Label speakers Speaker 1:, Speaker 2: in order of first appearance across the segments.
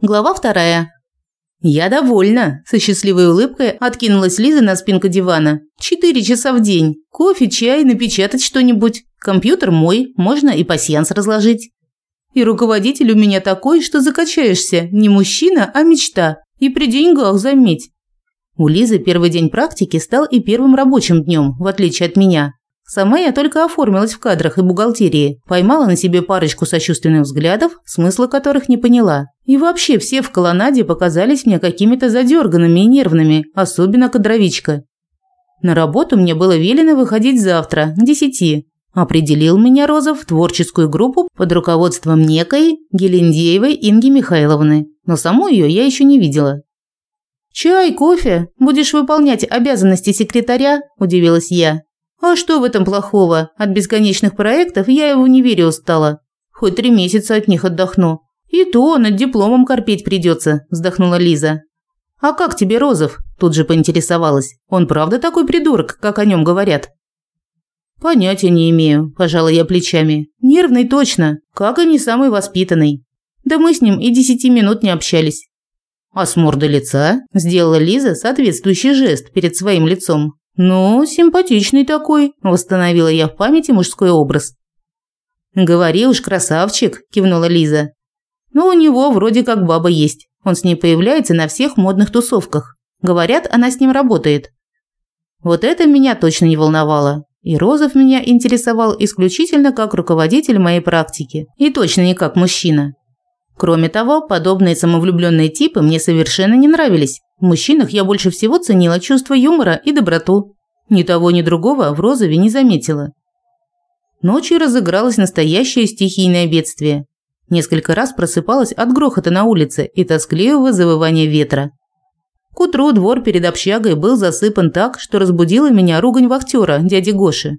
Speaker 1: Глава вторая. Я довольна, со счастливой улыбкой откинулась Лиза на спинку дивана. Четыре часа в день. Кофе, чай, напечатать что-нибудь. Компьютер мой, можно и пасьянс разложить. И руководитель у меня такой, что закачаешься. Не мужчина, а мечта. И при деньгах, заметь. У Лизы первый день практики стал и первым рабочим днем, в отличие от меня. Сама я только оформилась в кадрах и бухгалтерии, поймала на себе парочку сочувственных взглядов, смысла которых не поняла. И вообще все в колоннаде показались мне какими-то задерганными и нервными, особенно кадровичка. На работу мне было велено выходить завтра, к десяти. Определил меня Розов в творческую группу под руководством некой Гелендеевой Инги Михайловны, но саму ее я еще не видела. «Чай, кофе? Будешь выполнять обязанности секретаря?» – удивилась я. А что в этом плохого? От бесконечных проектов я его не верю устала. Хоть три месяца от них отдохну. И то над дипломом корпеть придется, вздохнула Лиза. А как тебе Розов? Тут же поинтересовалась. Он правда такой придурок, как о нем говорят? Понятия не имею, пожала я плечами. Нервный точно, как и не самый воспитанный. Да мы с ним и десяти минут не общались. А с морды лица сделала Лиза соответствующий жест перед своим лицом. «Ну, симпатичный такой», – восстановила я в памяти мужской образ. «Говори уж, красавчик», – кивнула Лиза. «Ну, у него вроде как баба есть. Он с ней появляется на всех модных тусовках. Говорят, она с ним работает». Вот это меня точно не волновало. И Розов меня интересовал исключительно как руководитель моей практики, и точно не как мужчина. Кроме того, подобные самовлюбленные типы мне совершенно не нравились. В мужчинах я больше всего ценила чувство юмора и доброту. Ни того, ни другого в Розове не заметила. Ночью разыгралось настоящее стихийное бедствие. Несколько раз просыпалась от грохота на улице и тоскливого завывания ветра. К утру двор перед общагой был засыпан так, что разбудила меня ругань вахтера, дяди Гоши.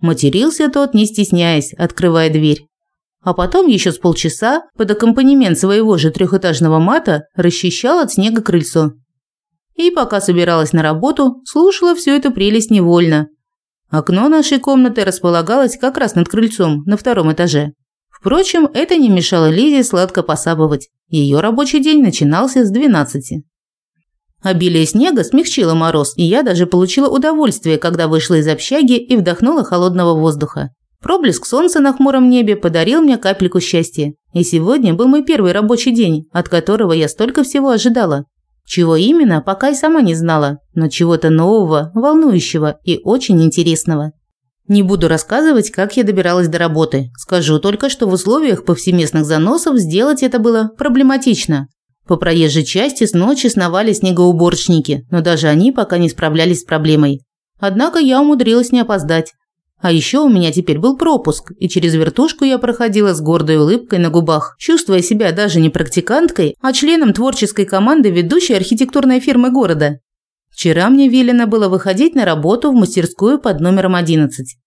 Speaker 1: Матерился тот, не стесняясь, открывая дверь. А потом еще с полчаса под аккомпанемент своего же трехэтажного мата расчищал от снега крыльцо. И пока собиралась на работу, слушала всю эту прелесть невольно. Окно нашей комнаты располагалось как раз над крыльцом, на втором этаже. Впрочем, это не мешало Лизе сладко посапывать. Ее рабочий день начинался с 12. Обилие снега смягчило мороз, и я даже получила удовольствие, когда вышла из общаги и вдохнула холодного воздуха. Проблеск солнца на хмуром небе подарил мне капельку счастья. И сегодня был мой первый рабочий день, от которого я столько всего ожидала. Чего именно, пока и сама не знала, но чего-то нового, волнующего и очень интересного. Не буду рассказывать, как я добиралась до работы. Скажу только, что в условиях повсеместных заносов сделать это было проблематично. По проезжей части с ночи сновали снегоуборочники, но даже они пока не справлялись с проблемой. Однако я умудрилась не опоздать. А еще у меня теперь был пропуск, и через вертушку я проходила с гордой улыбкой на губах, чувствуя себя даже не практиканткой, а членом творческой команды ведущей архитектурной фирмы города. Вчера мне велено было выходить на работу в мастерскую под номером 11.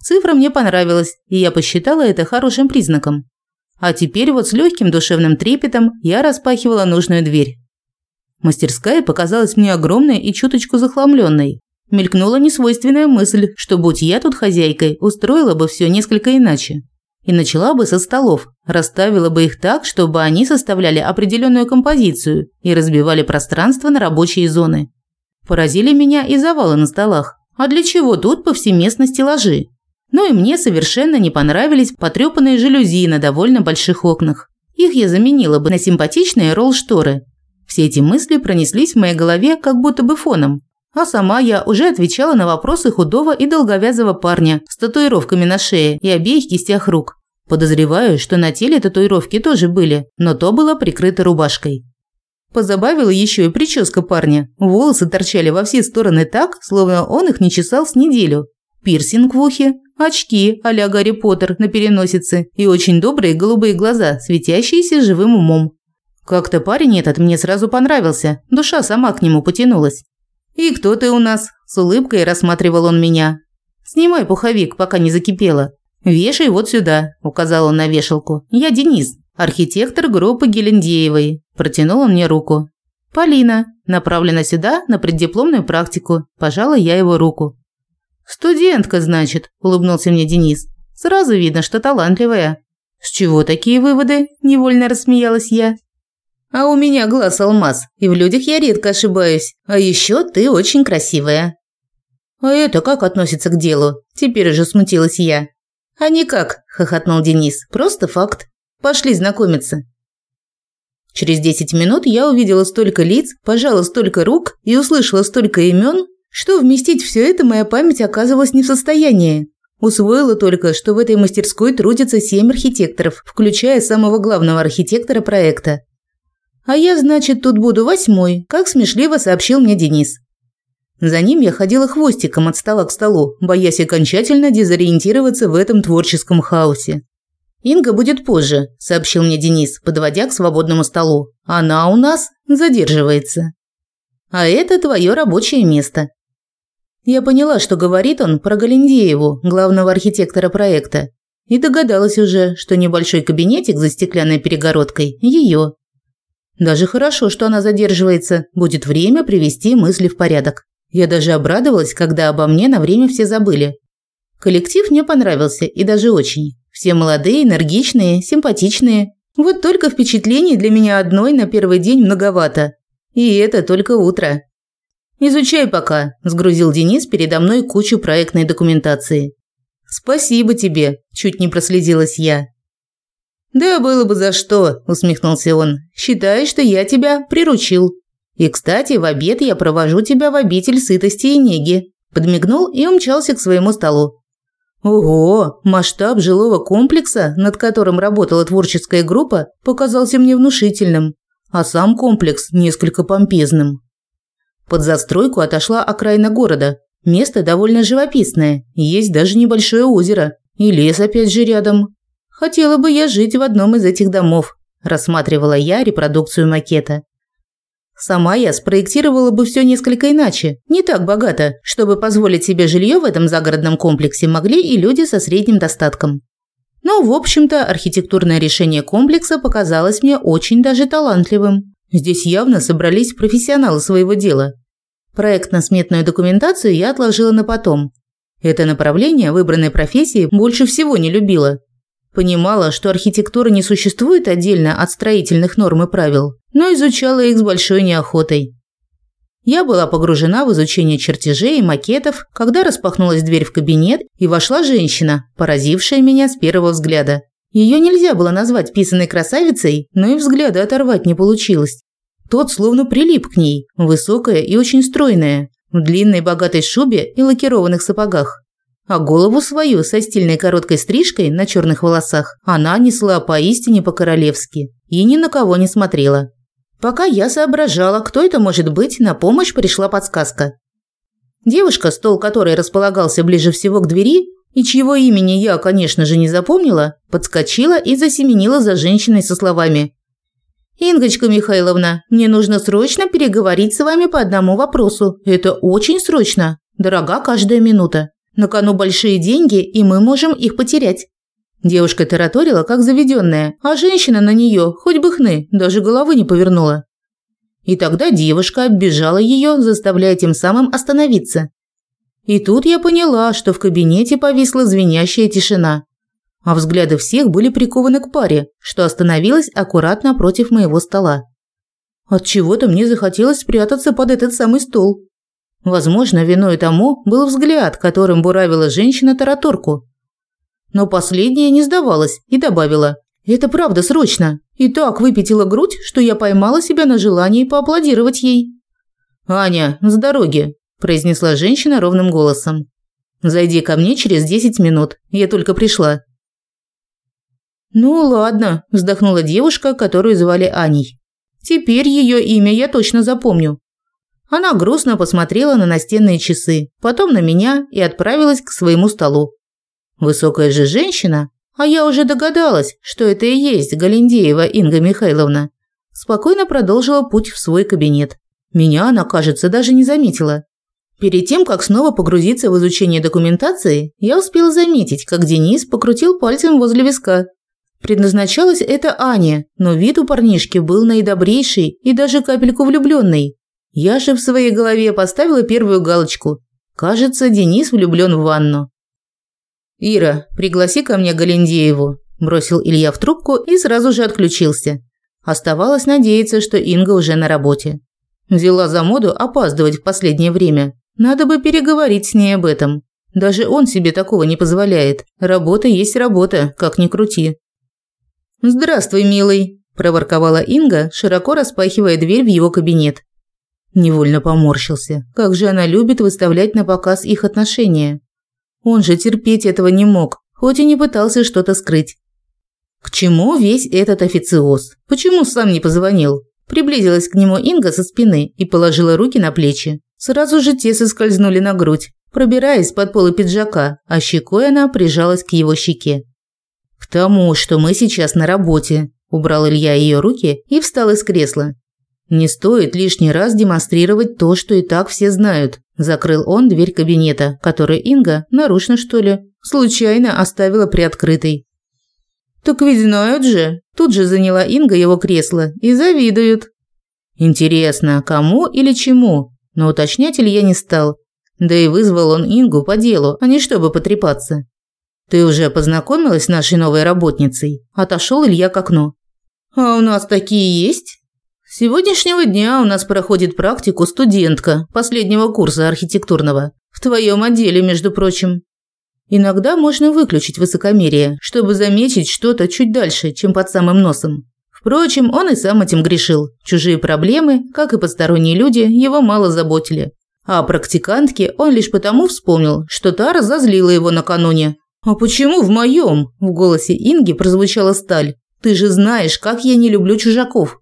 Speaker 1: Цифра мне понравилась, и я посчитала это хорошим признаком. А теперь вот с легким душевным трепетом я распахивала нужную дверь. Мастерская показалась мне огромной и чуточку захламленной. Мелькнула несвойственная мысль, что будь я тут хозяйкой, устроила бы все несколько иначе. И начала бы со столов, расставила бы их так, чтобы они составляли определенную композицию и разбивали пространство на рабочие зоны. Поразили меня и завалы на столах. А для чего тут повсеместно стеллажи? Ну и мне совершенно не понравились потрёпанные жалюзи на довольно больших окнах. Их я заменила бы на симпатичные ролл-шторы. Все эти мысли пронеслись в моей голове как будто бы фоном, а сама я уже отвечала на вопросы худого и долговязого парня с татуировками на шее и обеих кистях рук. Подозреваю, что на теле татуировки тоже были, но то было прикрыто рубашкой. Позабавила еще и прическа парня. Волосы торчали во все стороны так, словно он их не чесал с неделю. Пирсинг в ухе, очки а-ля Гарри Поттер на переносице и очень добрые голубые глаза, светящиеся живым умом. Как-то парень этот мне сразу понравился, душа сама к нему потянулась. «И кто ты у нас?» – с улыбкой рассматривал он меня. «Снимай пуховик, пока не закипело. Вешай вот сюда», – указал он на вешалку. «Я Денис, архитектор группы Гелендеевой». Протянул он мне руку. «Полина, направлена сюда на преддипломную практику». Пожала я его руку. «Студентка, значит», – улыбнулся мне Денис. «Сразу видно, что талантливая». «С чего такие выводы?» – невольно рассмеялась я. А у меня глаз алмаз, и в людях я редко ошибаюсь. А еще ты очень красивая. А это как относится к делу? Теперь уже смутилась я. А никак, хохотнул Денис. Просто факт. Пошли знакомиться. Через 10 минут я увидела столько лиц, пожала столько рук и услышала столько имен, что вместить все это моя память оказывалась не в состоянии. Усвоила только, что в этой мастерской трудятся семь архитекторов, включая самого главного архитектора проекта. А я, значит, тут буду восьмой, как смешливо сообщил мне Денис. За ним я ходила хвостиком от стола к столу, боясь окончательно дезориентироваться в этом творческом хаосе. «Инга будет позже», – сообщил мне Денис, подводя к свободному столу. «Она у нас задерживается». «А это твое рабочее место». Я поняла, что говорит он про Галиндееву, главного архитектора проекта, и догадалась уже, что небольшой кабинетик за стеклянной перегородкой – ее. Даже хорошо, что она задерживается, будет время привести мысли в порядок. Я даже обрадовалась, когда обо мне на время все забыли. Коллектив мне понравился, и даже очень. Все молодые, энергичные, симпатичные. Вот только впечатлений для меня одной на первый день многовато. И это только утро. «Изучай пока», – сгрузил Денис передо мной кучу проектной документации. «Спасибо тебе», – чуть не прослезилась я. «Да было бы за что», – усмехнулся он. «Считай, что я тебя приручил. И, кстати, в обед я провожу тебя в обитель сытости и неги». Подмигнул и умчался к своему столу. Ого, масштаб жилого комплекса, над которым работала творческая группа, показался мне внушительным, а сам комплекс несколько помпезным. Под застройку отошла окраина города. Место довольно живописное, есть даже небольшое озеро и лес опять же рядом. Хотела бы я жить в одном из этих домов, рассматривала я репродукцию макета. Сама я спроектировала бы все несколько иначе, не так богато, чтобы позволить себе жилье в этом загородном комплексе могли и люди со средним достатком. Но, в общем-то, архитектурное решение комплекса показалось мне очень даже талантливым. Здесь явно собрались профессионалы своего дела. Проектно-сметную документацию я отложила на потом. Это направление выбранной профессии больше всего не любила, Понимала, что архитектура не существует отдельно от строительных норм и правил, но изучала их с большой неохотой. Я была погружена в изучение чертежей и макетов, когда распахнулась дверь в кабинет и вошла женщина, поразившая меня с первого взгляда. Ее нельзя было назвать писаной красавицей, но и взгляда оторвать не получилось. Тот словно прилип к ней, высокая и очень стройная, в длинной богатой шубе и лакированных сапогах а голову свою со стильной короткой стрижкой на черных волосах она несла поистине по-королевски и ни на кого не смотрела. Пока я соображала, кто это может быть, на помощь пришла подсказка. Девушка, стол которой располагался ближе всего к двери, и чьего имени я, конечно же, не запомнила, подскочила и засеменила за женщиной со словами «Ингочка Михайловна, мне нужно срочно переговорить с вами по одному вопросу. Это очень срочно. Дорога каждая минута». На кону большие деньги, и мы можем их потерять. Девушка тараторила, как заведенная, а женщина на нее, хоть бы хны, даже головы не повернула. И тогда девушка оббежала ее, заставляя тем самым остановиться. И тут я поняла, что в кабинете повисла звенящая тишина. А взгляды всех были прикованы к паре, что остановилась аккуратно против моего стола. От чего-то мне захотелось спрятаться под этот самый стол. Возможно, виной тому был взгляд, которым буравила женщина тараторку. Но последняя не сдавалась и добавила «Это правда срочно!» И так выпятила грудь, что я поймала себя на желании поаплодировать ей. «Аня, с дороги!» – произнесла женщина ровным голосом. «Зайди ко мне через десять минут, я только пришла». «Ну ладно», – вздохнула девушка, которую звали Аней. «Теперь ее имя я точно запомню. Она грустно посмотрела на настенные часы, потом на меня и отправилась к своему столу. Высокая же женщина, а я уже догадалась, что это и есть Галиндеева Инга Михайловна, спокойно продолжила путь в свой кабинет. Меня она, кажется, даже не заметила. Перед тем, как снова погрузиться в изучение документации, я успела заметить, как Денис покрутил пальцем возле виска. Предназначалось это Ане, но вид у парнишки был наидобрейший и даже капельку влюбленный. Я же в своей голове поставила первую галочку. Кажется, Денис влюблен в ванну. «Ира, пригласи ко мне Галендееву», – бросил Илья в трубку и сразу же отключился. Оставалось надеяться, что Инга уже на работе. Взяла за моду опаздывать в последнее время. Надо бы переговорить с ней об этом. Даже он себе такого не позволяет. Работа есть работа, как ни крути. «Здравствуй, милый», – проворковала Инга, широко распахивая дверь в его кабинет. Невольно поморщился. Как же она любит выставлять на показ их отношения. Он же терпеть этого не мог, хоть и не пытался что-то скрыть. К чему весь этот официоз? Почему сам не позвонил? Приблизилась к нему Инга со спины и положила руки на плечи. Сразу же те соскользнули на грудь, пробираясь под полы пиджака, а щекой она прижалась к его щеке. «К тому, что мы сейчас на работе», – убрал Илья ее руки и встал из кресла. «Не стоит лишний раз демонстрировать то, что и так все знают», – закрыл он дверь кабинета, которую Инга, нарочно что ли, случайно оставила приоткрытой. «Так ведь знают же», – тут же заняла Инга его кресло, – «и завидуют». Интересно, кому или чему? Но уточнять Илья не стал. Да и вызвал он Ингу по делу, а не чтобы потрепаться. «Ты уже познакомилась с нашей новой работницей?» Отошел Илья к окну. «А у нас такие есть?» Сегодняшнего дня у нас проходит практику студентка последнего курса архитектурного. В твоем отделе, между прочим. Иногда можно выключить высокомерие, чтобы заметить что-то чуть дальше, чем под самым носом. Впрочем, он и сам этим грешил. Чужие проблемы, как и посторонние люди, его мало заботили. А о практикантке он лишь потому вспомнил, что та разозлила его накануне. «А почему в моем?» – в голосе Инги прозвучала сталь. «Ты же знаешь, как я не люблю чужаков».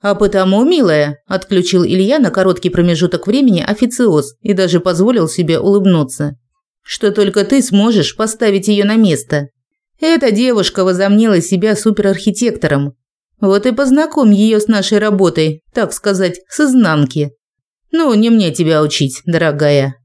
Speaker 1: «А потому, милая», – отключил Илья на короткий промежуток времени официоз и даже позволил себе улыбнуться что только ты сможешь поставить ее на место. Эта девушка возомнила себя суперархитектором. Вот и познакомь ее с нашей работой, так сказать, с изнанки. Ну, не мне тебя учить, дорогая.